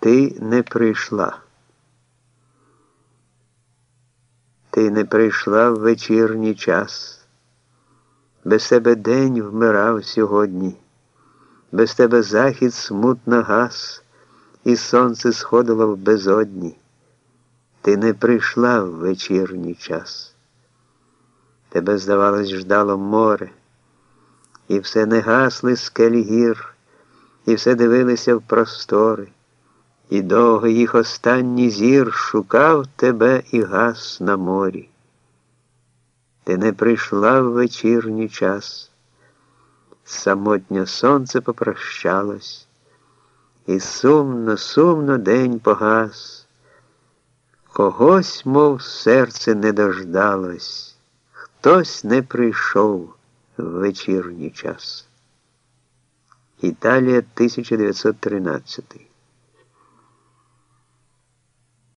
Ти не прийшла. Ти не прийшла в вечірній час. Без тебе день вмирав сьогодні, без тебе захід смутно гас, і сонце сходило в безодні. Ти не прийшла в вечірній час. Тебе, здавалось, ждало море, і все не гасли скелі гір, і все дивилися в простори, і довго їх останній зір шукав тебе і гас на морі. Ти не прийшла в вечірній час, самотньо сонце попрощалось, і сумно, сумно день погас. Когось, мов серце не дождалось, хтось не прийшов в вечірній час. Італія 1913